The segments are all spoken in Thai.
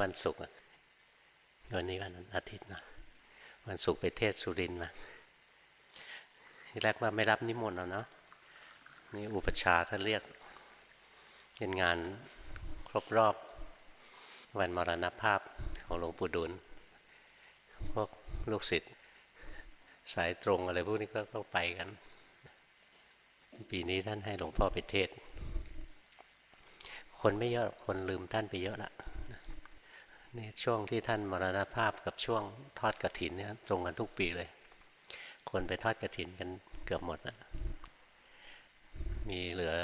วันศุกร์วันนี้วันอาทิตย์นะวันศุกร์ไปเทศสุรินมาที่แรกว่าไม่รับนิมนต์แล้วเนาะนี่อุปชาท่านเรียกเป็นงานครบรอบวันมรณภาพของหลวงปู่ดุลพวกลูกศิษย์สายตรงอะไรพวกนี้ก็ต้องไปกัน ปีนี้ท่านให้หลวงพ่อไปเทศ คนไม่เยอะคนลืมท่านไปเยอะละ นี่ช่วงที่ท่านมรณภาพกับช่วงทอดกระถินเนี่ยตรงกันทุกปีเลย คนไปทอดกระถินกันเกือบหมดนะมีเหลือ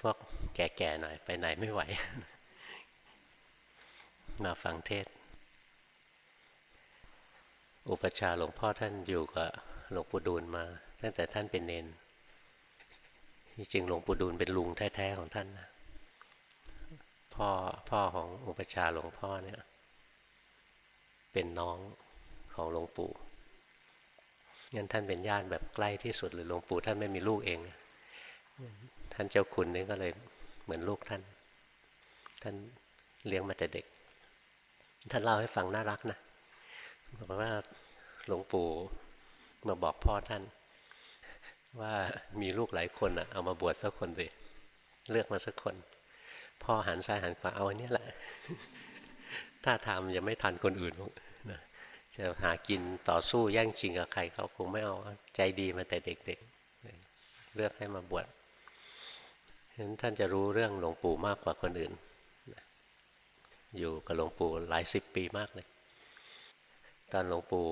พวกแก่ๆหน่อยไปไหนไม่ไหว มาฟังเทศ อุปชาหลวงพ่อท่านอยู่กับหลวงปู่ดูลมา ตั้งแต่ท่านเป็นเนนจริงหลวงปู่ดูลเป็นลุงแท้ๆของท่านนะพ่อพ่อของอุปชาหลวงพ่อเนี่ย เป็นน้องของหลวงปู่งั้นท่านเป็นญาติแบบใกล้ที่สุดหรือหลวงปู่ท่านไม่มีลูกเอง ท่านเจ้าคุณนี่ก็เลยเหมือนลูกท่าน ท่านเลี้ยงมาแต่เด็ก ท่านเล่าให้ฟังน่ารักนะบอกว่าหลวงปู่มาบอกพ่อท่าน ว่ามีลูกหลายคนอะเอามาบวชสักคนสิเลือกมาสักคน พ่อหันซ้ายหันขวาเอาอันนี้แหละ ถ้าทำยังไม่ทันคนอื่น จะหากินต่อสู้แย่งชิงกับใครเขาคงไม่เอาใจดีมาแต่เด็กๆ เลือกให้มาบวชฉะนั้นท่านจะรู้เรื่องหลวงปู่มากกว่าคนอื่น อยู่กับหลวงปู่หลายสิบปีมากเลย ตอนหลวงปู่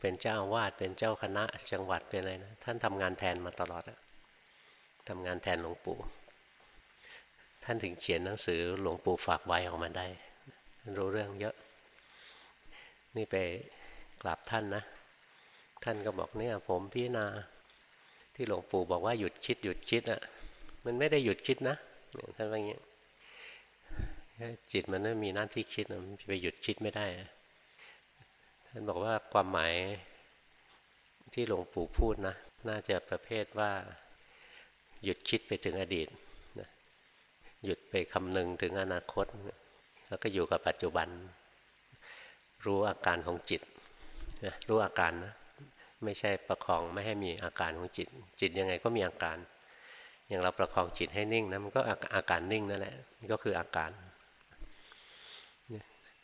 เป็นเจ้าวาดเป็นเจ้าคณะจังหวัดเป็นอะไรนะท่านทำงานแทนมาตลอดทำงานแทนหลวงปู่ ท่านถึงเขียนหนังสือหลวงปู่ฝากไว้ออกมาได้รู้เรื่องเยอะ นี่ไป กราบท่านนะ ท่านก็บอกเนี่ยผมพี่นาที่หลวงปู่บอกว่าหยุดคิดหยุดคิดอะ่ะ มันไม่ได้หยุดคิดนะท่านว่าอย่างนี้จิตมันไม่มีหน้าที่คิดมันไปหยุดคิดไม่ได้ ท่านบอกว่าความหมายที่หลวงปู่พูดนะ น่าจะประเภทว่า หยุดคิดไปถึงอดีตหยุดไปคำนึงถึงอนาคต แล้วก็อยู่กับปัจจุบัน รู้อาการของจิต รู้อาการนะไม่ใช่ประคองไม่ให้มีอาการของจิต จิตยังไงก็มีอาการ อย่างเราประคองจิตให้นิ่งนะมันก็อาการนิ่งนั่นแหละก็คืออาการ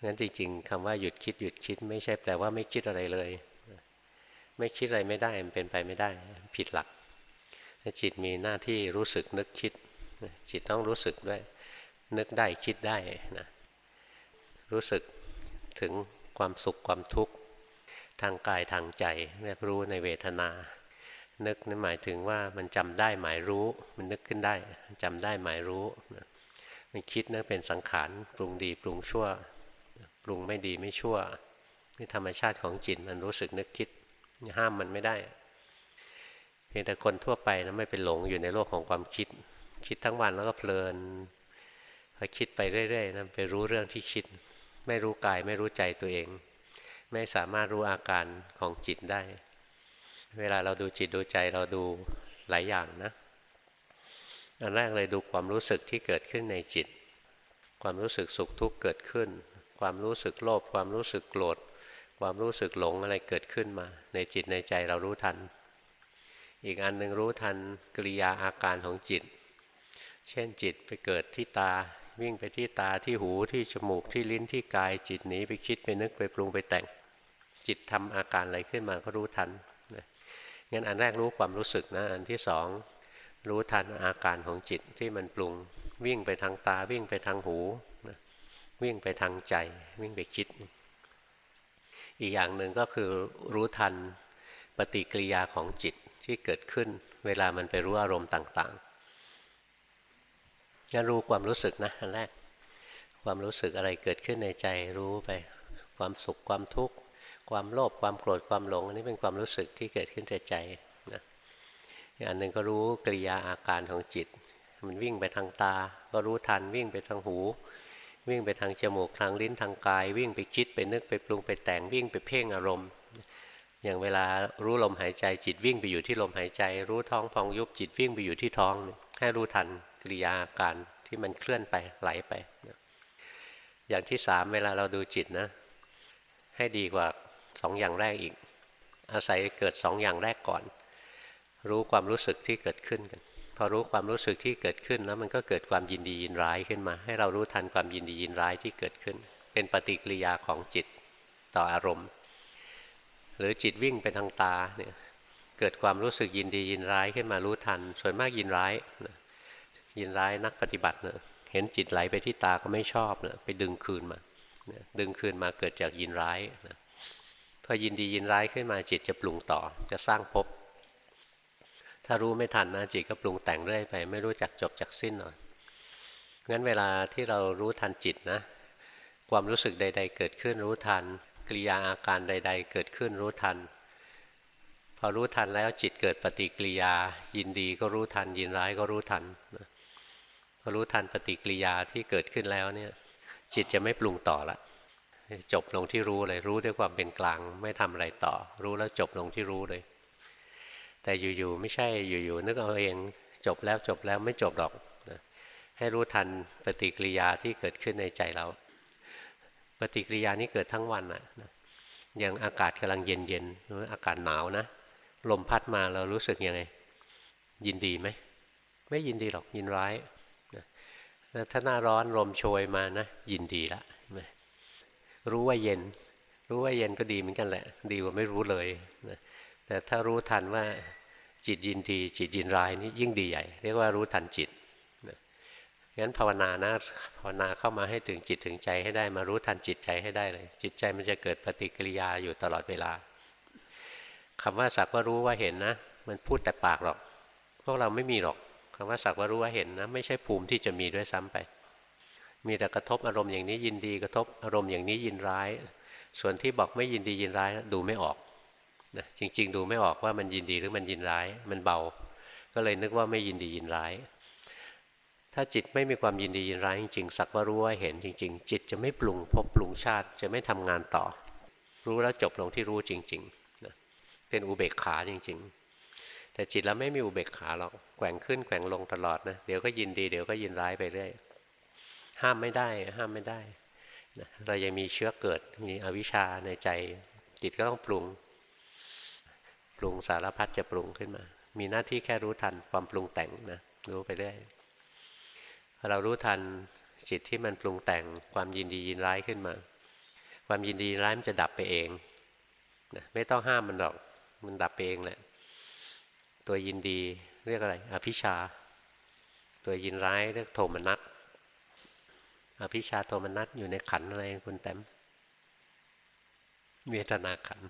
งั้นจริงๆคำว่าหยุดคิดหยุดคิด ไม่ใช่แปลว่าไม่คิดอะไรเลย ไม่คิดอะไรไม่ได้มันเป็นไปไม่ได้ ผิดหลักจิตมีหน้าที่รู้สึกนึกคิด จิตต้องรู้สึกด้วย นึกได้คิดได้นะรู้สึกถึงความสุขความทุกข์ ทางกายทางใจเรียกรู้ในเวทนา นึกนั่นหมายถึงว่ามันจำได้หมายรู้ มันนึกขึ้นได้จำได้หมายรู้ มันคิดนั่นเป็นสังขารปรุงดีปรุงชั่ว ปรุงไม่ดีไม่ชั่วนี่ธรรมชาติของจิตมันรู้สึกนึกคิดห้ามมันไม่ได้ เพียงแต่คนทั่วไปนะไม่เป็นหลงอยู่ในโลกของความคิด คิดทั้งวันแล้วก็เพลินพอคิดไปเรื่อยๆนะไปรู้เรื่องที่คิด ไม่รู้กายไม่รู้ใจตัวเอง ไม่สามารถรู้อาการของจิตได้ เวลาเราดูจิตดูใจเราดูหลายอย่างนะ อันแรกเลยดูความรู้สึกที่เกิดขึ้นในจิต ความรู้สึกสุขทุกข์เกิดขึ้น ความรู้สึกโลภความรู้สึกโกรธความรู้สึกหลงอะไรเกิดขึ้นมา ในจิตในใจเรารู้ทัน อีกอันหนึ่งรู้ทันกิริยาอาการของจิต เช่นจิตไปเกิดที่ตา วิ่งไปที่ตาที่หูที่จมูกที่ลิ้นที่กายจิตหนีไปคิดไปนึกไปปรุงไปแต่ง จิตทำอาการอะไรขึ้นมาก็รู้ทันงั้นอันแรกรู้ความรู้สึกนะอันที่สองรู้ทันอาการของจิตที่มันปรุง วิ่งไปทางตาวิ่งไปทางหูวิ่งไปทางใจ วิ่งไปคิด อีกอย่างหนึ่งก็คือรู้ทันปฏิกิริยาของจิตที่เกิดขึ้น เวลามันไปรู้อารมณ์ต่าง งั้นรู้ความรู้สึกนะอันแรก ความรู้สึกอะไรเกิดขึ้นในใจรู้ไป ความสุขความทุกข์ความโลภความโกรธความหลงอันนี้เป็นความรู้สึกที่เกิดขึ้นในใจนะอีกอันหนึ่งก็รู้กิริยาอาการของจิต มันวิ่งไปทางตา ก็รู้ทันวิ่งไปทางหู วิ่งไปทางจมูกทางลิ้นทางกาย วิ่งไปคิดไปนึกไปปรุงไปแต่งวิ่งไปเพ่งอารมณ์อย่างเวลารู้ลมหายใจจิตวิ่งไปอยู่ที่ลมหายใจ รู้ท้องพองยุบจิตวิ่งไปอยู่ที่ท้อง ให้รู้ทัน กิริยาการที่มันเคลื่อนไปไหลไป อย่างที่สามเวลาเราดูจิตนะ ให้ดีกว่าสองอย่างแรกอีก อาศัยเกิดสองอย่างแรกก่อน รู้ความรู้สึกที่เกิดขึ้นกันพอรู้ความรู้สึกที่เกิดขึ้นแล้วมันก็เกิดความยินดียินร้ายขึ้นมา ให้เรารู้ทันความยินดียินร้ายที่เกิดขึ้น เป็นปฏิกิริยาของจิตต่ออารมณ์ หรือจิตวิ่งไปทางตาเนี่ยเกิดความรู้สึกยินดียินร้ายขึ้นมารู้ทัน ส่วนมากยินร้าย ยินร้ายนักปฏิบัติเนะเห็นจิตไหลไปที่ตาก็ไม่ชอบนะไปดึงคืนมาดึงคืนมาเกิดจากยินร้ายนะพอยินดียินร้ายขึ้นมาจิตจะปรุงต่อ จะสร้างภพถ้ารู้ไม่ทันนะจิตก็ปรุงแต่งเรื่อยไป ไม่รู้จักจบจักสิ้นหน่อยงั้นเวลาที่เรารู้ทันจิตนะความรู้สึกใด ๆ เกิดขึ้นรู้ทันกิริยาอาการใด ๆ เกิดขึ้นรู้ทัน พอรู้ทันแล้วจิตเกิดปฏิกิริยา ยินดีก็รู้ทัน ยินร้ายก็รู้ทันพอ รู้ทันปฏิกิริยาที่เกิดขึ้นแล้วเนี่ย จิตจะไม่ปรุงต่อละจบลงที่รู้เลยรู้ด้วยความเป็นกลาง ไม่ทำอะไรต่อ รู้แล้วจบลงที่รู้เลย แต่อยู่ๆไม่ใช่อยู่ๆนึกเอาเองจบแล้วจบแล้วไม่จบหรอกนะให้รู้ทันปฏิกิริยาที่เกิดขึ้นในใจเรา ปฏิกิริยานี้เกิดทั้งวันอะนะอย่างอากาศกำลังเย็นเย็นอากาศหนาวนะลมพัดมาเรารู้สึกยังไง ยินดีไหมไม่ยินดีหรอกยินร้าย ถ้าหน้าร้อนลมโชยมานะยินดีละรู้ว่าเย็น รู้ว่าเย็นก็ดีเหมือนกันแหละ ดีกว่าไม่รู้เลยนะแต่ถ้ารู้ทันว่าจิตยินดี จิตยินร้ายนี่ยิ่งดีใหญ่ เรียกว่ารู้ทันจิตนะงั้นภาวนานะภาวนาเข้ามาให้ถึงจิตถึงใจให้ได้มารู้ทันจิตใจให้ได้เลย จิตใจมันจะเกิดปฏิกิริยาอยู่ตลอดเวลาคำว่าสักว่ารู้ว่าเห็นนะ มันพูดแต่ปากหรอก พวกเราไม่มีหรอก คำว่าสักว่ารู้ว่าเห็นนะไม่ใช่ภูมิที่จะมีด้วยซ้ำไป มีแต่กระทบอารมณ์อย่างนี้ยินดีกระทบอารมณ์อย่างนี้ยินร้าย ส่วนที่บอกไม่ยินดียินร้ายดูไม่ออกนะจริง ๆ ดูไม่ออกว่ามันยินดีหรือมันยินร้าย มันเบา ก็เลยนึกว่าไม่ยินดียินร้าย ถ้าจิตไม่มีความยินดียินร้ายจริงๆสักว่ารู้ว่าเห็นจริง ๆ จิตจะไม่ปรุงพบปรุงชาติจะไม่ทำงานต่อ รู้แล้วจบลงที่รู้จริงๆนะเป็นอุเบกขาจริง ๆ แต่จิตเราไม่มีอุเบกขาหรอกแกว่งขึ้นแกว่งลงตลอดนะเดี๋ยวก็ยินดีเดี๋ยวก็ยินร้ายไปเรื่อยห้ามไม่ได้ ห้ามไม่ได้นะเรายังมีเชื้อเกิดมีอวิชชาในใจ จิตก็ต้องปรุง ปรุงสารพัดจะปรุงขึ้นมา มีหน้าที่แค่รู้ทันความปรุงแต่งนะรู้ไปเรื่อยเรารู้ทันจิตที่มันปรุงแต่งความยินดียินร้ายขึ้นมา ความยินดีร้ายมันจะดับไปเองนะไม่ต้องห้ามมันหรอก มันดับไปเองแหละ ตัวยินดีเรียกอะไร อภิชา ตัวยินร้ายเรียกโทมนัสอภิชาโทมนัสอยู่ในขันอะไรคุณแต้มเวทนาขัน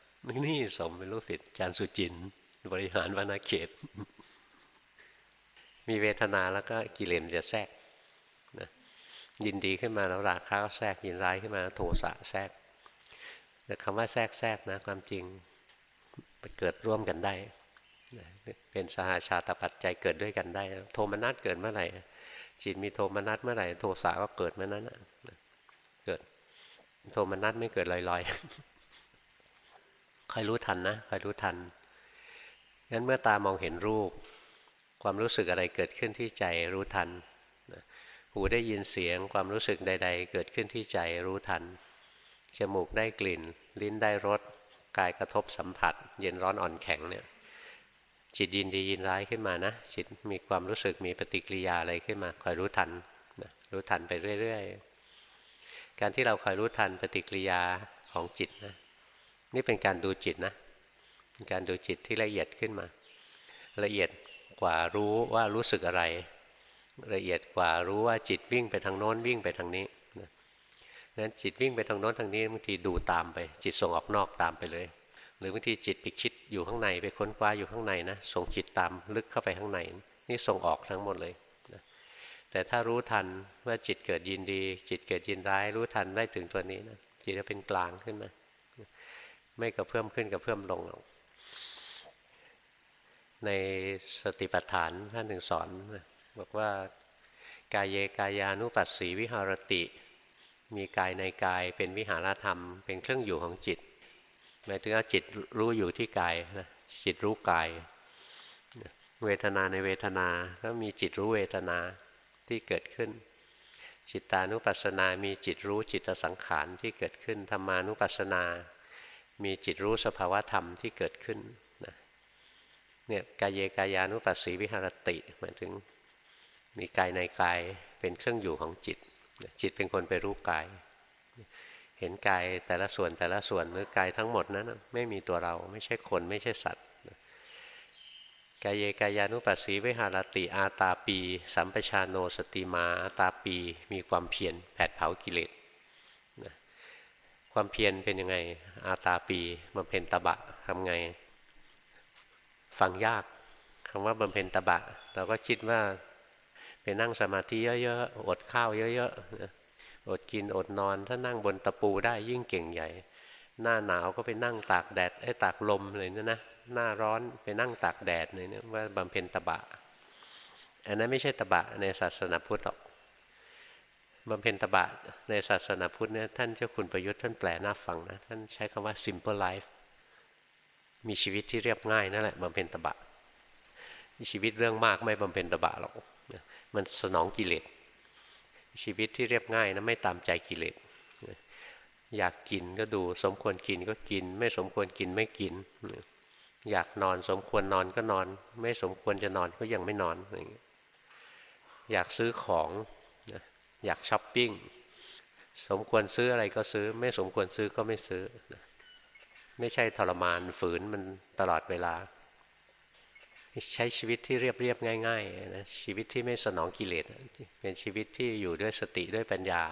นี่สมเป็นลูกศิษย์จารย์สุจิน บริหารวนาเขต มีเวทนาแล้วก็กิเลสจะแทรกนะยินดีขึ้นมาแล้วราคะก็แทรกยินร้ายขึ้นมาโทสะแทรกแต่คำว่าแทรกแทรกนะความจริงเกิดร่วมกันได้ เป็นสหาชาตปัจจัยเกิดด้วยกันได้ โทมนัสเกิดเมื่อไหร่จิตมีโทมนัสเมื่อไหร่โทสะก็เกิดเมื่อนั้นเกิด โทมนัสไม่เกิดลอยๆคอยรู้ทันนะคอยรู้ทันงั้นเมื่อตามองเห็นรูป ความรู้สึกอะไรเกิดขึ้นที่ใจรู้ทันหูได้ยินเสียงความรู้สึกใด ๆ เกิดขึ้นที่ใจรู้ทัน จมูกได้กลิ่น ลิ้นได้รส กายกระทบสัมผัส เย็นร้อนอ่อนแข็งเนี่ย จิตยินดียินร้ายขึ้นมานะ จิตมีความรู้สึกมีปฏิกิริยาอะไรขึ้นมาคอยรู้ทันนะรู้ทันไปเรื่อยๆ การที่เราคอยรู้ทันปฏิกิริยาของจิตนะนี่เป็นการดูจิตนะการดูจิตที่ละเอียดขึ้นมา ละเอียดกว่ารู้ว่ารู้สึกอะไร ละเอียดกว่ารู้ว่าจิตวิ่งไปทางโน้นวิ่งไปทางนี้นั้นจิตวิ่งไปทางโน้นทางนี้บางทีดูตามไป จิตส่งออกนอกตามไปเลย หรือบางทีจิตไปคิดอยู่ข้างในไปค้นคว้าอยู่ข้างในนะส่งจิตตามลึกเข้าไปข้างใน นี่ส่งออกทั้งหมดเลยนะแต่ถ้ารู้ทันว่าจิตเกิดยินดี จิตเกิดยินร้าย รู้ทันได้ถึงตัวนี้นะจิตจะเป็นกลางขึ้นมาไม่กระเพิ่มขึ้นกระเพิ่มลงหรอกในสติปัฏฐานท่านหนึ่งสอนบอกว่ากายเยกายานุปัสสีวิหารติ มีกายในกายเป็นวิหารธรรม เป็นเครื่องอยู่ของจิต หมายถึงว่าจิตรู้อยู่ที่กายนะจิตรู้กาย เวทนาในเวทนาก็มีจิตรู้เวทนาที่เกิดขึ้น จิตานุปัสสนามีจิตรู้จิตสังขารที่เกิดขึ้นธรรมานุปัสสนา มีจิตรู้สภาวธรรมที่เกิดขึ้นนะเนี่ยกายเยกายานุปัสสีวิหารติหมายถึงมีกายในกายเป็นเครื่องอยู่ของจิต จิตเป็นคนไปรู้กาย เห็นกายแต่ละส่วนแต่ละส่วนหรือกายทั้งหมดนั้นไม่มีตัวเราไม่ใช่คนไม่ใช่สัตว์กายเยกายานุปัสสีวิหารติอาตาปี สัมปชาโนสติมาอาตาปี มีความเพียรแผดเผากิเลสความเพียรเป็นยังไงอาตาปีบำเพ็ญตบะทำไง ฟังยากคำว่าบำเพ็ญตบะ เราก็คิดว่าไปนั่งสมาธิเยอะๆอดข้าวเยอะๆ อดกินอดนอน ถ้านั่งบนตะปูได้ยิ่งเก่งใหญ่ หน้าหนาวก็ไปนั่งตากแดดไอ้ตากลมเลยนะนะหน้าร้อนไปนั่งตากแดดเลยเนี่ยว่าบำเพ็ญตบะ อันนั้นไม่ใช่ตบะในศาสนาพุทธหรอกบำเพ็ญตบะในศาสนาพุทธเนี่ยท่านเจ้าคุณประยุทธ์ท่านแปลน่าฟังนะท่านใช้คำว่า simple life มีชีวิตที่เรียบง่ายนั่นแหละบำเพ็ญตบะชีวิตเรื่องมากไม่บำเพ็ญตบะหรอกมันสนองกิเลส ชีวิตที่เรียบง่ายนะไม่ตามใจกิเลสอยากกินก็ดูสมควรกินก็กิน ไม่สมควรกินไม่กิน อยากนอนสมควรนอนก็นอน ไม่สมควรจะนอนก็ยังไม่นอนอยอยากซื้อของอยากช้อปปิ้งสมควรซื้ออะไรก็ซื้อ ไม่สมควรซื้อก็ไม่ซื้อ ไม่ใช่ทรมานฝืนมันตลอดเวลา ใช้ชีวิตที่เรียบเรียบง่ายๆนะชีวิตที่ไม่สนองกิเลสเป็นชีวิตที่อยู่ด้วยสติด้วยปัญญา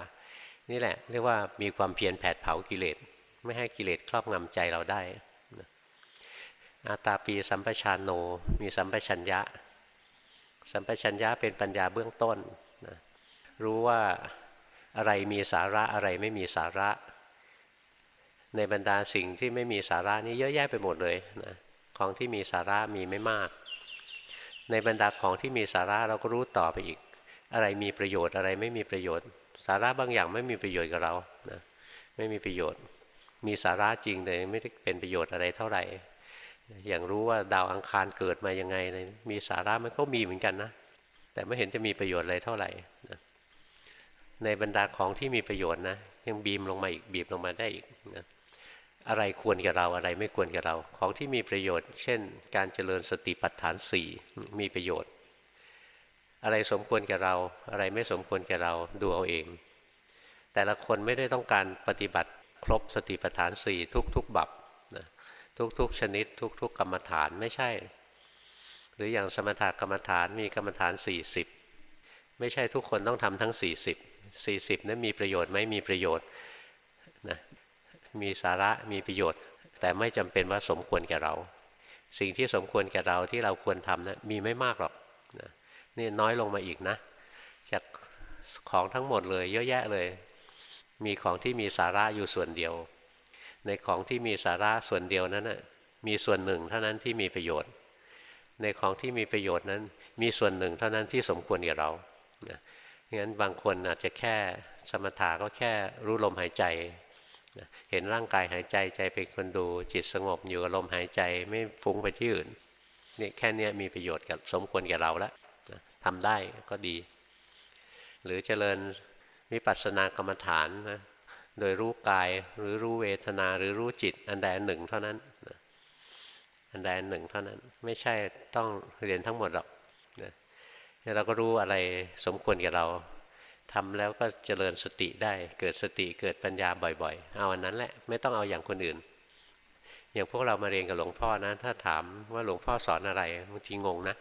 นี่แหละเรียกว่ามีความเพียรแผดเผากิเลสไม่ให้กิเลสครอบงำใจเราได้อาตาปีสัมปชานโนมีสัมปชัญญะ สัมปชัญญะเป็นปัญญาเบื้องต้นนะรู้ว่าอะไรมีสาระอะไรไม่มีสาระ ในบรรดาสิ่งที่ไม่มีสาระนี้เยอะแยะไปหมดเลยนะของที่มีสาระมีไม่มาก ในบรรดาของที่มีสาระเราก็รู้ต่อไปอีก อะไรมีประโยชน์อะไรไม่มีประโยชน์ สาระบางอย่างไม่มีประโยชน์กับเรานะไม่มีประโยชน์ มีสาระจริงแต่ไม่ได้เป็นประโยชน์อะไรเท่าไหร่ อย่างรู้ว่าดาวอังคารเกิดมายังไงเลยมีสาระมันก็มีเหมือนกันนะแต่ไม่เห็นจะมีประโยชน์อะไรเท่าไหร่นะในบรรดาของที่มีประโยชน์นะยังบีมลงมาอีกบีบลงมาได้อีกนะ อะไรควรกับเราอะไรไม่ควรกับเรา ของที่มีประโยชน์ เช่น การเจริญสติปัฏฐานสี่มีประโยชน์ อะไรสมควรกับเรา อะไรไม่สมควรกับเราดูเอาเอง แต่ละคนไม่ได้ต้องการปฏิบัติครบสติปัฏฐานสี่ทุกๆบับนะทุกๆชนิด ทุก ๆ กรรมฐานไม่ใช่ หรืออย่างสมถกรรมฐานมีกรรมฐาน 40 ไม่ใช่ทุกคนต้องทำทั้ง 40 40นั้นมีประโยชน์ไหมมีประโยชน์ มีสาระมีประโยชน์ แต่ไม่จำเป็นว่าสมควรแก่เรา สิ่งที่สมควรแก่เราที่เราควรทำนะมีไม่มากหรอกนะนี่น้อยลงมาอีกนะ จากของทั้งหมดเลย เยอะแยะเลย มีของที่มีสาระอยู่ส่วนเดียว ในของที่มีสาระส่วนเดียวนั้นมีส่วนหนึ่งเท่านั้นที่มีประโยชน์ ในของที่มีประโยชน์นั้น มีส่วนหนึ่งเท่านั้นที่สมควรแกับเรานะงั้นบางคนอาจจะแค่สมถะก็แค่รู้ลมหายใจ เห็นร่างกายหายใจใจเป็นคนดูจิตสงบอยู่กับลมหายใจไม่ฟุ้งไปที่อื่นนี่แค่นี้มีประโยชน์กับสมควรกับเราแล้วนะทำได้ก็ดี หรือเจริญวิปัสสนากรรมฐานนะโดยรู้กายหรือรู้เวทนาหรือรู้จิต อันใดอันหนึ่งเท่านั้นอันใดอันหนึ่งเท่านั้น ไม่ใช่ต้องเรียนทั้งหมดหรอกเราก็รู้อะไรสมควรกับเรา ทำแล้วก็เจริญสติได้ เกิดสติเกิดปัญญาบ่อยๆ เอาอันนั้นแหละไม่ต้องเอาอย่างคนอื่น อย่างพวกเรามาเรียนกับหลวงพ่อนะ ถ้าถามว่าหลวงพ่อสอนอะไรบางทีงงนะ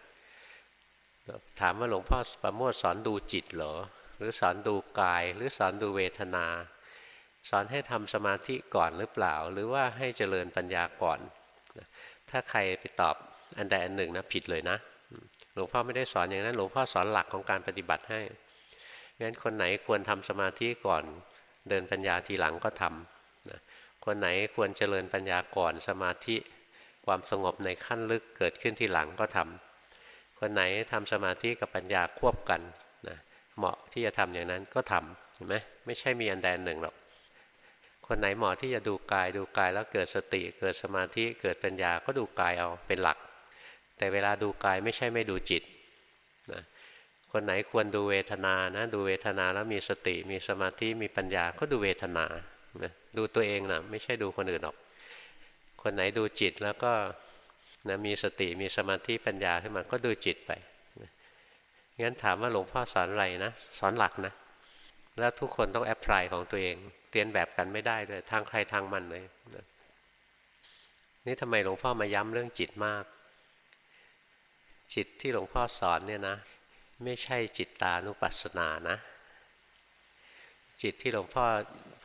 ถามว่าหลวงพ่อประโมทสอนดูจิตเหรอ หรือสอนดูกาย หรือสอนดูเวทนา สอนให้ทำสมาธิก่อนหรือเปล่า หรือว่าให้เจริญปัญญาก่อน ถ้าใครไปตอบอันใดอันหนึ่งนะผิดเลยนะ หลวงพ่อไม่ได้สอนอย่างนั้น หลวงพ่อสอนหลักของการปฏิบัติให้ งั้นคนไหนควรทำสมาธิก่อน เดินปัญญาทีหลังก็ทำคนไหนควรเจริญปัญญาก่อนสมาธิความสงบในขั้นลึกเกิดขึ้นทีหลังก็ทำคนไหนทำสมาธิกับปัญญาควบกันนะเหมาะที่จะทำอย่างนั้นก็ทำเห็นไหมไม่ใช่มีอันใดหนึ่งหรอกคนไหนเหมาะที่จะดูกายดูกายแล้วเกิดสติ เกิดสมาธิเกิดปัญญาก็ดูกายเอาเป็นหลัก แต่เวลาดูกายไม่ใช่ไม่ดูจิต คนไหนควรดูเวทนานะ ดูเวทนาแล้วมีสติมีสมาธิมีปัญญาก็ดูเวทนานะดูตัวเองนะไม่ใช่ดูคนอื่นหรอก คนไหนดูจิตแล้วก็นะมีสติมีสมาธิปัญญาขึ้นมาก็ดูจิตไปงั้นถามว่าหลวงพ่อสอนอะไรนะ สอนหลักนะ แล้วทุกคนต้องแอพพลายของตัวเองเรียนแบบกันไม่ได้เลยทางใครทางมันเลยนี่ทำไมหลวงพ่อมาย้ำเรื่องจิตมาก จิตที่หลวงพ่อสอนเนี่ยนะ ไม่ใช่จิตตานุปัสสนานะ จิตที่หลวงพ่อ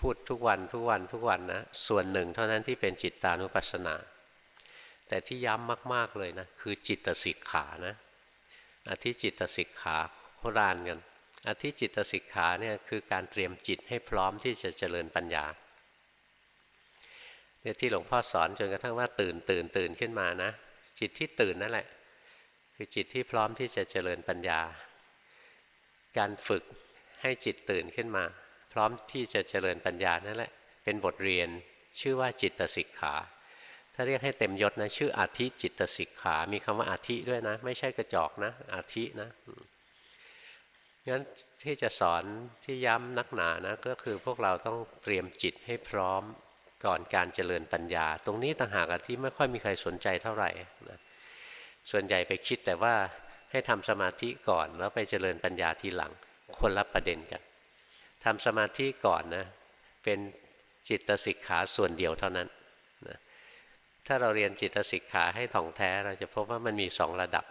พูดทุกวันทุกวันทุกวันนะส่วนหนึ่งเท่านั้นที่เป็นจิตตานุปัสสนา แต่ที่ย้ำมากๆเลยนะคือจิตสิกขานะอธิจิตสิกขาโบราณกันอธิจิตสิกขาเนี่ยคือการเตรียมจิตให้พร้อมที่จะเจริญปัญญาเนี่ยที่หลวงพ่อสอนจนกระทั่งว่าตื่นตื่นตื่นขึ้นมานะ จิตที่ตื่นนั่นแหละ คือจิตที่พร้อมที่จะเจริญปัญญา การฝึกให้จิตตื่นขึ้นมา พร้อมที่จะเจริญปัญญานั่นแหละเป็นบทเรียนชื่อว่าจิตสิกขา ถ้าเรียกให้เต็มยศนะชื่ออาธิจิตสิกขา มีคำว่าอาธิด้วยนะ ไม่ใช่กระจอกนะอาธินะงั้นที่จะสอนที่ย้ำนักหนานะก็คือพวกเราต้องเตรียมจิตให้พร้อมก่อนการเจริญปัญญา ตรงนี้ต่างหากที่ไม่ค่อยมีใครสนใจเท่าไหร่นะส่วนใหญ่ไปคิดแต่ว่า ให้ทำสมาธิก่อน แล้วไปเจริญปัญญาทีหลัง คนละประเด็นกันทำสมาธิก่อนนะเป็นจิตสิกขาส่วนเดียวเท่านั้นนะถ้าเราเรียนจิตสิกขาให้ถ่องแท้เราจะพบว่ามันมีสองระดับ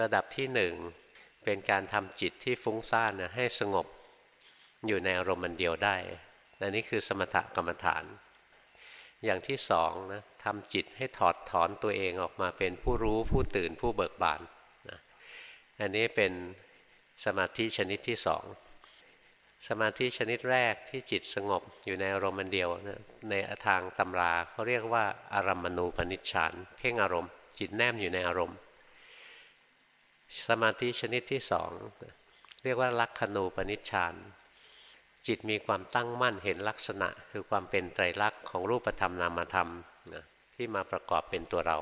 ระดับที่หนึ่งเป็นการทำจิตที่ฟุ้งซ่านนะให้สงบอยู่ในอารมณ์มันเดียวได้อันนี้คือสมถกรรมฐาน อย่างที่สองนะทำจิตให้ถอดถอนตัวเองออกมาเป็นผู้รู้ผู้ตื่นผู้เบิกบาน อันนี้เป็นสมาธิชนิดที่สองสมาธิชนิดแรกที่จิตสงบอยู่ในอารมณ์มันเดียวนะในทางตำราเขาเรียกว่าอารัมมณูปนิชฌานเพ่งอารมณ์ จิตแนมอยู่ในอารมณ์ สมาธิชนิดที่สองเรียกว่าลักขณูปนิชฌานจิตมีความตั้งมั่นเห็นลักษณะ คือความเป็นไตรลักษณ์ของรูปธรรมนามธรรมนะที่มาประกอบเป็นตัวเรา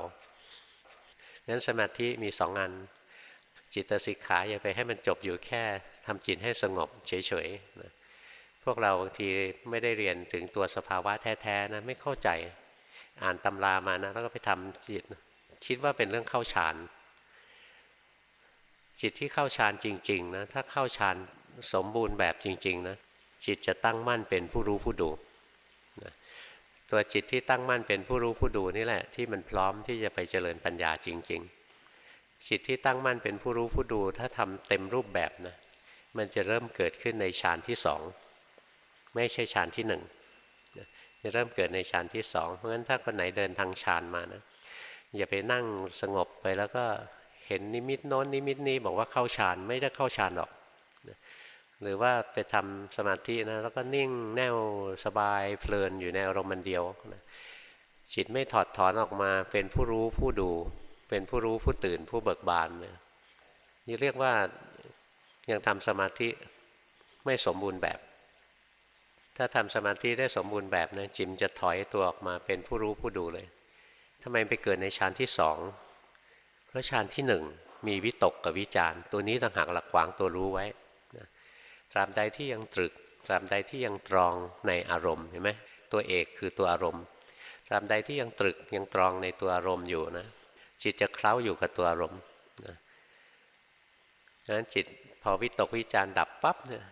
นั้นสมาธิมีสองอัน จิตสิกขาอย่าไปให้มันจบอยู่แค่ทำจิตให้สงบเฉยๆนะพวกเราบางทีไม่ได้เรียนถึงตัวสภาวะแท้ๆนะไม่เข้าใจอ่านตำรามานะแล้วก็ไปทำจิต คิดว่าเป็นเรื่องเข้าฌานจิตที่เข้าฌานจริง ๆ นะ ถ้าเข้าฌานสมบูรณ์แบบจริง ๆ นะ จิตจะตั้งมั่นเป็นผู้รู้ผู้ดูนะตัวจิตที่ตั้งมั่นเป็นผู้รู้ผู้ดูนี่แหละ ที่มันพร้อมที่จะไปเจริญปัญญาจริง ๆ จิตที่ตั้งมั่นเป็นผู้รู้ผู้ดูถ้าทำเต็มรูปแบบนะมันจะเริ่มเกิดขึ้นในฌานที่สองไม่ใช่ฌานที่หนึ่งจะเริ่มเกิดในฌานที่สองเพราะฉะนั้นถ้าคนไหนเดินทางฌานมานะอย่าไปนั่งสงบไปแล้วก็เห็นนิมิตโน้นนิมิตนี้บอกว่าเข้าฌานไม่ได้เข้าฌานหรอกหรือว่าไปทำสมาธินะแล้วก็นิ่งแน่วสบายเพลินอยู่ในอารมณ์มันเดียวนะจิตไม่ถอดถอนออกมาเป็นผู้รู้ผู้ดู เป็นผู้รู้ผู้ตื่นผู้เบิกบานนะนี่เรียกว่ายังทำสมาธิไม่สมบูรณ์แบบ ถ้าทำสมาธิได้สมบูรณ์แบบนะจิมจะถอยตัวออกมาเป็นผู้รู้ผู้ดูเลยทำไมไปเกิดในฌานที่สองเพราะฌานที่หนึ่งมีวิตกกับวิจารตัวนี้ต่างหากหลักขวางตัวรู้ไว้ตราบใดที่ยังตรึกตราบใดที่ยังตรองในอารมณ์เห็นไหมตัวเอกคือตัวอารมณ์ตราบใดที่ยังตรึกยังตรองในตัวอารมณ์อยู่นะ จิตจะเคล้าอยู่กับตัวอารมณ์นะนั้นจิตพอวิตกวิจารดับปั๊บเนี่ย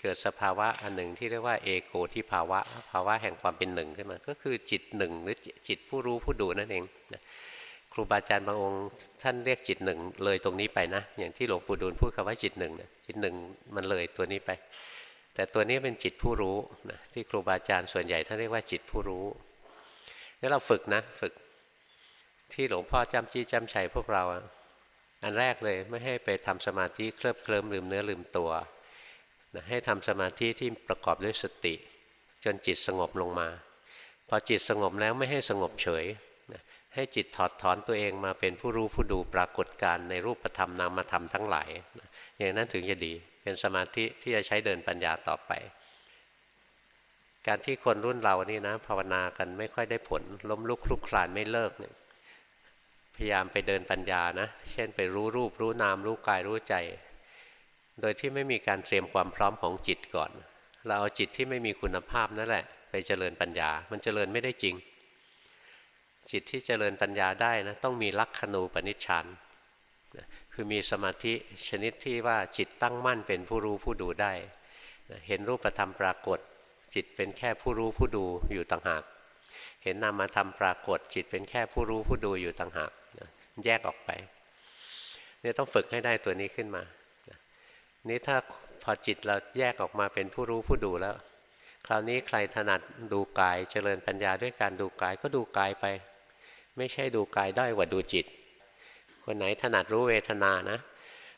เกิดสภาวะอันหนึ่งที่เรียกว่าเอโกที่ภาวะ ภาวะแห่งความเป็นหนึ่งขึ้นมา ก็คือจิตหนึ่งหรือจิตผู้รู้ผู้ดูนั่นเองนะครูบาอาจารย์บางองค์ท่านเรียกจิตหนึ่งเลยตรงนี้ไปนะ อย่างที่หลวงปู่ดูลพูดคำว่าจิตหนึ่งนี่ยจิตหนึ่งมันเลยตัวนี้ไป แต่ตัวนี้เป็นจิตผู้รู้นะที่ครูบาอาจารย์ส่วนใหญ่ท่านเรียกว่าจิตผู้รู้แล้วเราฝึกนะ ฝึก ที่หลวงพ่อจำจี้จำชัยพวกเรา อันแรกเลยไม่ให้ไปทำสมาธิเคลิบเคลิ้มลืมเนื้อลืมตัวนะให้ทำสมาธิที่ประกอบด้วยสติ จนจิตสงบลงมา พอจิตสงบแล้วไม่ให้สงบเฉยให้จิตถอดถอนตัวเองมาเป็นผู้รู้ผู้ดูปรากฏการในรูปธรรมนามธรรมทั้งหลายอย่างนั้นถึงจะดีเป็นสมาธิที่จะใช้เดินปัญญาต่อไป การที่คนรุ่นเรานี่นะภาวนากันไม่ค่อยได้ผล ล้มลุกคลุกคลานไม่เลิกเนี่ย พยายามไปเดินปัญญานะ เช่นไปรู้รูปรู้นามรู้กายรู้ใจ โดยที่ไม่มีการเตรียมความพร้อมของจิตก่อน เราเอาจิตที่ไม่มีคุณภาพนั่นแหละ ไปเจริญปัญญา มันเจริญไม่ได้จริง จิตที่เจริญปัญญาได้นะต้องมีลักขณูปนิชฌานคือมีสมาธิชนิดที่ว่าจิตตั้งมั่นเป็นผู้รู้ผู้ดูได้ เห็นรูปธรรมปรากฏ จิตเป็นแค่ผู้รู้ผู้ดูอยู่ต่างหาก เห็นนามธรรมปรากฏ จิตเป็นแค่ผู้รู้ผู้ดูอยู่ต่างหาก แยกออกไปเนี่ยต้องฝึกให้ได้ตัวนี้ขึ้นมานี่ถ้าพอจิตเราแยกออกมาเป็นผู้รู้ผู้ดูแล้ว คราวนี้ใครถนัดดูกายเจริญปัญญาด้วยการดูกายก็ดูกายไป ไม่ใช่ดูกายได้กว่าดูจิต คนไหนถนัดรู้เวทนานะ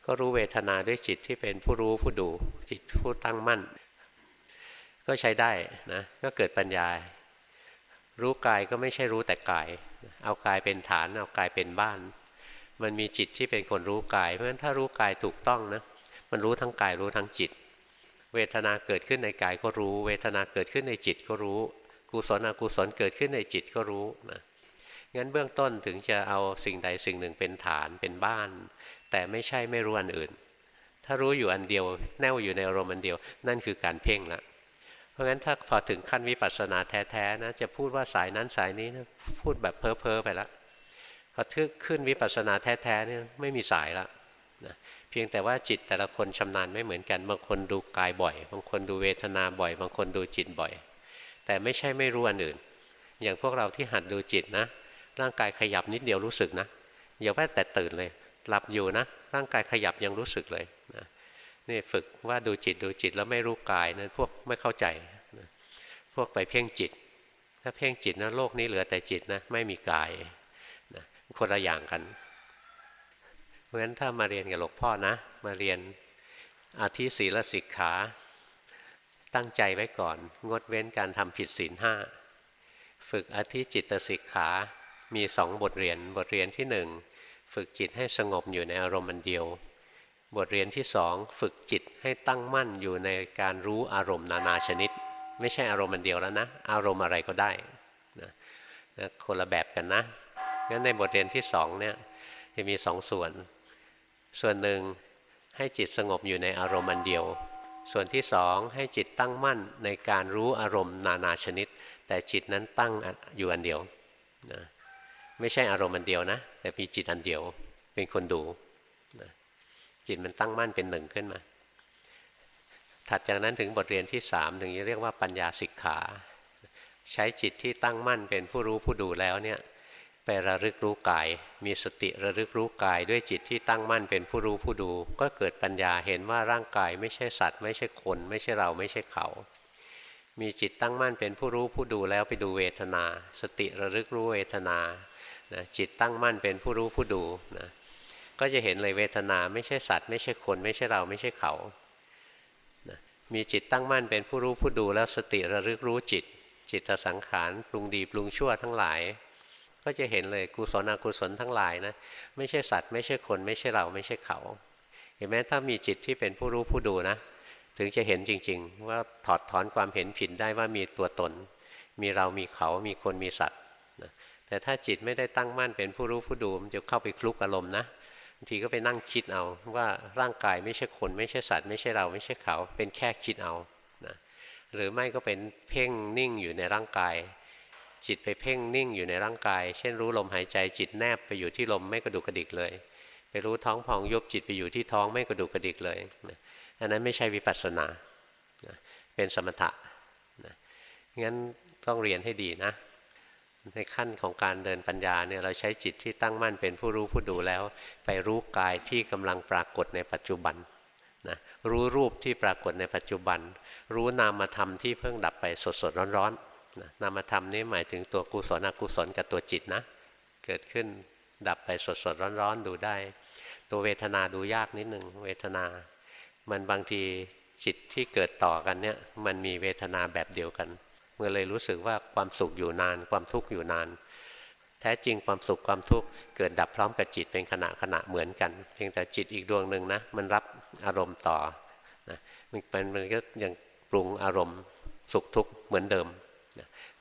ก็รู้เวทนาด้วยจิตที่เป็นผู้รู้ผู้ดู จิตผู้ตั้งมั่น ก็ใช้ได้นะก็เกิดปัญญา รู้กายก็ไม่ใช่รู้แต่กาย เอากายเป็นฐาน เอากายเป็นบ้าน มันมีจิตที่เป็นคนรู้กาย เพราะฉะนั้นถ้ารู้กายถูกต้องนะ มันรู้ทั้งกายรู้ทั้งจิต เวทนาเกิดขึ้นในกายก็รู้ เวทนาเกิดขึ้นในจิตก็รู้ กุศลอกุศลเกิดขึ้นในจิตก็รู้นะงั้นเบื้องต้นถึงจะเอาสิ่งใดสิ่งหนึ่งเป็นฐานเป็นบ้าน แต่ไม่ใช่ไม่รู้อันอื่น ถ้ารู้อยู่อันเดียว แน่วอยู่ในอารมณ์อันเดียว นั่นคือการเพ่งละ เพราะงั้นถ้าพอถึงขั้นวิปัสสนาแท้ๆนะจะพูดว่าสายนั้นสายนี้นะพูดแบบเพ้อเพ้อไปแล้วพอทึกขึ้นวิปัสสนาแท้ๆเนี่ยไม่มีสายละนะเพียงแต่ว่าจิตแต่ละคนชำนาญไม่เหมือนกัน บางคนดูกายบ่อย บางคนดูเวทนาบ่อย บางคนดูจิตบ่อย แต่ไม่ใช่ไม่รู้อันอื่น อย่างพวกเราที่หัดดูจิตนะ ร่างกายขยับนิดเดียวรู้สึกนะอย่าแค่แต่ตื่นเลย หลับอยู่นะ ร่างกายขยับยังรู้สึกเลยนะ นี่ฝึกว่าดูจิตดูจิตแล้วไม่รู้กายนะั้นพวกไม่เข้าใจพวกไปเพ่งจิต ถ้าเพ่งจิตนะโลกนี้เหลือแต่จิตนะไม่มีกายนะคนละอย่างกัน เพราะฉะนั้นถ้ามาเรียนกับหลวงพ่อนะ มาเรียนอาทิศีลสิกขา ตั้งใจไว้ก่อน งดเว้นการทำผิดศีลห้าฝึกอธิจิตสิกขามีสองบทเรียนบทเรียนที่หนึ่งฝึกจิตให้สงบอยู่ในอารมณ์เดียว บทเรียนที่สองฝึกจิตให้ตั้งมั่นอยู่ในการรู้อารมณ์นานาชนิด ไม่ใช่อารมณ์อันเดียวแล้วนะ อารมณ์อะไรก็ได้นะคนละแบบกันนะงั้นในบทเรียนที่สองเนี่ยจะมีสองส่วน ส่วนหนึ่งให้จิตสงบอยู่ในอารมณ์อันเดียว ส่วนที่สองให้จิตตั้งมั่นในการรู้อารมณ์นานาชนิด แต่จิตนั้นตั้งอยู่อันเดียวนะไม่ใช่อารมณ์อันเดียวนะ แต่มีจิตอันเดียวเป็นคนดู จิตมันตั้งมั่นเป็นหนึ่งขึ้นมา ถัดจากนั้นถึงบทเรียนที่สามถึงจะเรียกว่าปัญญาสิกขา ใช้จิตที่ตั้งมั่นเป็นผู้รู้ผู้ดูแล้วเนี่ยไประลึกรู้กาย มีสติระลึกรู้กาย ด้วยจิตที่ตั้งมั่นเป็นผู้รู้ผู้ดู ก็เกิดปัญญาเห็นว่าร่างกายไม่ใช่สัตว์ ไม่ใช่คน ไม่ใช่เราไม่ใช่เขา มีจิตตั้งมั่นเป็นผู้รู้ผู้ดูแล้วไปดูเวทนา สติระลึกรู้เวทนานะจิตตั้งมั่นเป็นผู้รู้ผู้ดูนะ ก็จะเห็นเลยเวทนาไม่ใช่สัตว์ไม่ใช่คนไม่ใช่เราไม่ใช่เขานะมีจิตตั้งมั่นเป็นผู้รู้ผู้ดูแล้วสติระลึกรู้จิต จิตสังขารปรุงดีปรุงชั่วทั้งหลาย ก็จะเห็นเลยกุศลอกุศลทั้งหลายนะไม่ใช่สัตว์ไม่ใช่คนไม่ใช่เราไม่ใช่เขา เห็นไหมถ้ามีจิตที่เป็นผู้รู้ผู้ดูนะ ถึงจะเห็นจริง ๆ ว่าถอดถอนความเห็นผิดได้ว่ามีตัวตน มีเรามีเขามีคนมีสัตว์นะแต่ถ้าจิตไม่ได้ตั้งมั่นเป็นผู้รู้ผู้ดูมันจะเข้าไปคลุกอารมณ์นะางทีก็ไปนั่งคิดเอาว่าร่างกายไม่ใช่คน ไม่ใช่สัตว์ ไม่ใช่เราไม่ใช่เขา เป็นแค่คิดเอานะหรือไม่ก็เป็นเพ่งนิ่งอยู่ในร่างกาย จิตไปเพ่งนิ่งอยู่ในร่างกาย เช่นรู้ลมหายใจจิตแนบไปอยู่ที่ลมไม่กระดุกกระดิกเลย ไปรู้ท้องพองยุบจิตไปอยู่ที่ท้องไม่กระดุกกระดิกเลยอันนั้นไม่ใช่วิปัสสนาเป็นสมถะงั้นต้องเรียนให้ดีนะ ในขั้นของการเดินปัญญาเนี่ยเราใช้จิตที่ตั้งมั่นเป็นผู้รู้ผู้ดูแล้ว ไปรู้กายที่กำลังปรากฏในปัจจุบันนะรู้รูปที่ปรากฏในปัจจุบัน รู้นามธรรมที่เพิ่งดับไปสดสดร้อนๆนะนามธรรมนี้หมายถึงตัวกุศลอกุศลกับตัวจิตนะ เกิดขึ้นดับไปสดสดร้อนๆดูได้ ตัวเวทนาดูยากนิดหนึ่งเวทนา มันบางทีจิตที่เกิดต่อกันเนี่ยมันมีเวทนาแบบเดียวกัน มื่อเลยรู้สึกว่าความสุขอยู่นาน ความทุกข์อยู่นาน แท้จริงความสุขความทุกข์เกิดดับพร้อมกับจิตเป็นขณะขณะเหมือนกัน เพียงแต่จิตอีกดวงหนึ่งนะมันรับอารมณ์ต่อนะมันมันก็ยังปรุงอารมณ์สุขทุกข์เหมือนเดิม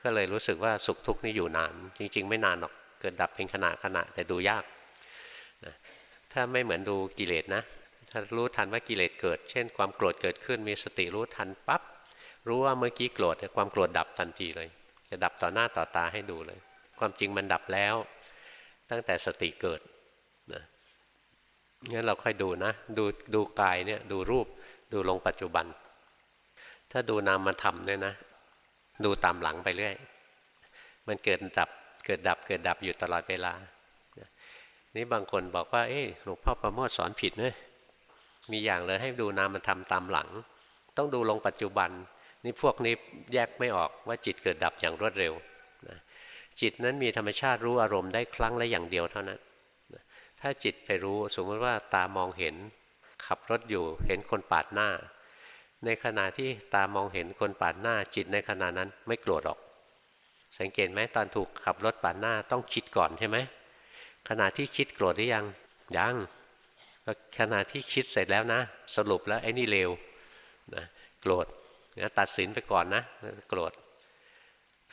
ก็เลยรู้สึกว่าสุขทุกข์นี่อยู่นาน จริง ๆ ไม่นานหรอกเกิดดับเป็นขณะขณะแต่ดูยากนะถ้าไม่เหมือนดูกิเลสนะถ้ารู้ทันว่ากิเลสเกิด เช่น ความโกรธเกิดขึ้นมีสติรู้ทันปับ๊บ รู้ว่าเมื่อกี้โกรธความโกรธดับทันทีเลย จะดับต่อหน้าต่อตาให้ดูเลย ความจริงมันดับแล้ว ตั้งแต่สติเกิดนะงั้นเราค่อยดูนะ ดูดูกายเนี่ยดูรูปดูลงปัจจุบัน ถ้าดูนามธรรมเนี่ยนะ ดูตามหลังไปเรื่อย มันเกิดดับเกิดดับเกิดดับอยู่ตลอดเวลา นี่บางคนบอกว่า เอ้หลวงพ่อประโมทสอนผิดเนยมีอย่างเลยให้ดูนามธรรมตามหลัง ต้องดูลงปัจจุบัน นี่พวกนี้แยกไม่ออกว่าจิตเกิดดับอย่างรวดเร็วนะจิตนั้นมีธรรมชาติรู้อารมณ์ได้ครั้งละอย่างเดียวเท่านั้นนะถ้าจิตไปรู้สมมติว่าตามองเห็น ขับรถอยู่เห็นคนปาดหน้า ในขณะที่ตามองเห็นคนปาดหน้า จิตในขณะนั้นไม่โกรธหรอก สังเกตไหมตอนถูกขับรถปาดหน้าต้องคิดก่อนใช่ไหมขณะที่คิดโกรธหรือยังยังขณะที่คิดเสร็จแล้วนะ สรุปแล้วไอ้นี่เลวนะโกรธ นะตัดสินไปก่อนนะโกรธ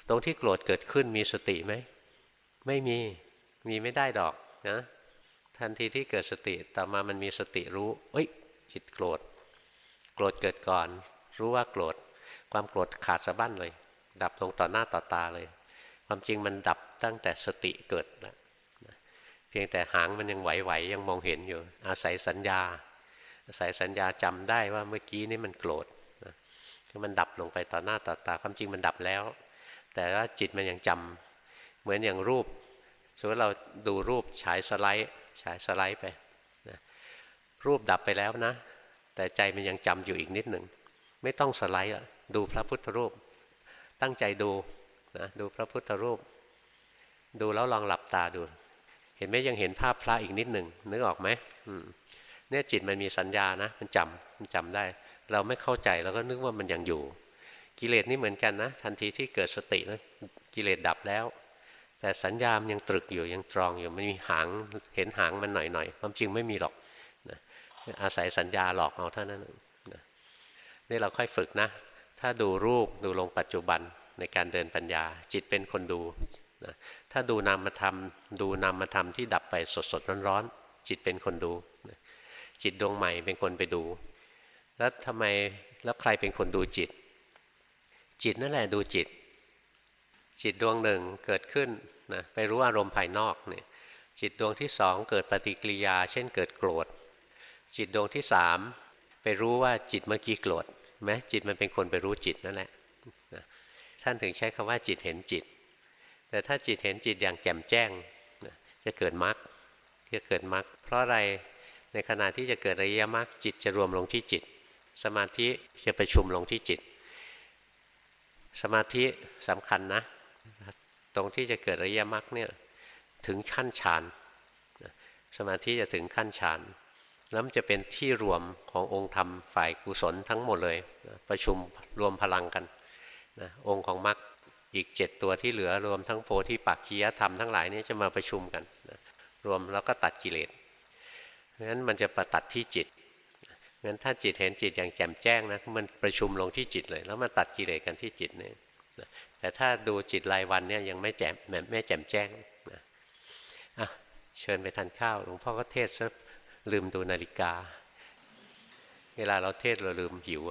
ตรงที่โกรธเกิดขึ้นมีสติไหม ไม่มี มีไม่ได้ดอกนะ ทันทีที่เกิดสติต่อมามันมีสติรู้ เอ้ยจิตโกรธ โกรธเกิดก่อน รู้ว่าโกรธ ความโกรธขาดสะบั้นเลย ดับลงต่อหน้าต่อตาเลย ความจริงมันดับตั้งแต่สติเกิดแล้วเพียงแต่หางมันยังไหวๆยังมองเห็นอยู่ อาศัยสัญญา อาศัยสัญญาจำได้ว่าเมื่อกี้นี่มันโกรธ มันดับลงไปต่อหน้าต่อตาความจริงมันดับแล้ว แต่ว่าจิตมันยังจำเหมือนอย่างรูปสมมติเราดูรูปฉายสไลด์ฉายสไลด์ไปนะรูปดับไปแล้วนะ แต่ใจมันยังจำอยู่อีกนิดหนึ่งไม่ต้องสไลด์ดูพระพุทธรูป ตั้งใจดูนะดูพระพุทธรูป ดูแล้วลองหลับตาดู เห็นไหมยังเห็นภาพพระอีกนิดหนึ่งนึกออกไหมเนี่ยจิตมันมีสัญญานะ มันจำมันจำได้ เราไม่เข้าใจเราก็นึกว่ามันยังอยู่ กิเลสนี่เหมือนกันนะ ทันทีที่เกิดสตินะกิเลสดับแล้ว แต่สัญญามยังตรึกอยู่ยังตรองอยู่ไม่มีหางเห็นหางมันหน่อยๆความจริงไม่มีหรอกนะอาศัยสัญญาหลอกเอาเท่านั้นนะนี่เราค่อยฝึกนะ ถ้าดูรูปดูลงปัจจุบันในการเดินปัญญา จิตเป็นคนดูนะถ้าดูนามธรรม ดูนามธรรมที่ดับไปสดๆร้อนๆจิตเป็นคนดู จิตดวงใหม่เป็นคนไปดู แล้วทำไมแล้วใครเป็นคนดูจิต จิตนั่นแหละดูจิต จิตดวงหนึ่งเกิดขึ้นนะไปรู้อารมณ์ภายนอกเนี่ยจิตดวงที่สองเกิดปฏิกิริยา เช่นเกิดโกรธ จิตดวงที่สามไปรู้ว่าจิตเมื่อกี้โกรธแม้จิตมันเป็นคนไปรู้จิตนั่นแหละนะท่านถึงใช้คำว่าจิตเห็นจิต แต่ถ้าจิตเห็นจิตอย่างแจ่มแจ้งนะจะเกิดมรรคจะเกิดมรรคเพราะอะไรในขณะที่จะเกิดอริยมรรคจิตจะรวมลงที่จิต สมาธิจะประชุมลงที่จิต สมาธิสำคัญนะ ตรงที่จะเกิดอริยมรรคเนี่ยถึงขั้นฌานสมาธิจะถึงขั้นฌานแล้วมันจะเป็นที่รวมขององค์ธรรมฝ่ายกุศลทั้งหมดเลยประชุมรวมพลังกันนะองค์ของมรรคอีกเจ็ดตัวที่เหลือรวมทั้งโพธิปักขียธรรมทั้งหลายนี้จะมาประชุมกันนะรวมแล้วก็ตัดกิเลสเพราะฉะนั้นมันจะประตัดที่จิต งั้นถ้าจิตเห็นจิตอย่างแจ่มแจ้งนะมันประชุมลงที่จิตเลย แล้วมาตัดกิเลสกันที่จิตเนี่ยแต่ถ้าดูจิตรายวันเนี่ยยังไม่แจ่มไม่แจ่มแจ้งนะอะเชิญไปทานข้าวหลวงพ่อก็เทศซะลืมดูนาฬิกา เวลาเราเทศเราลืมหิว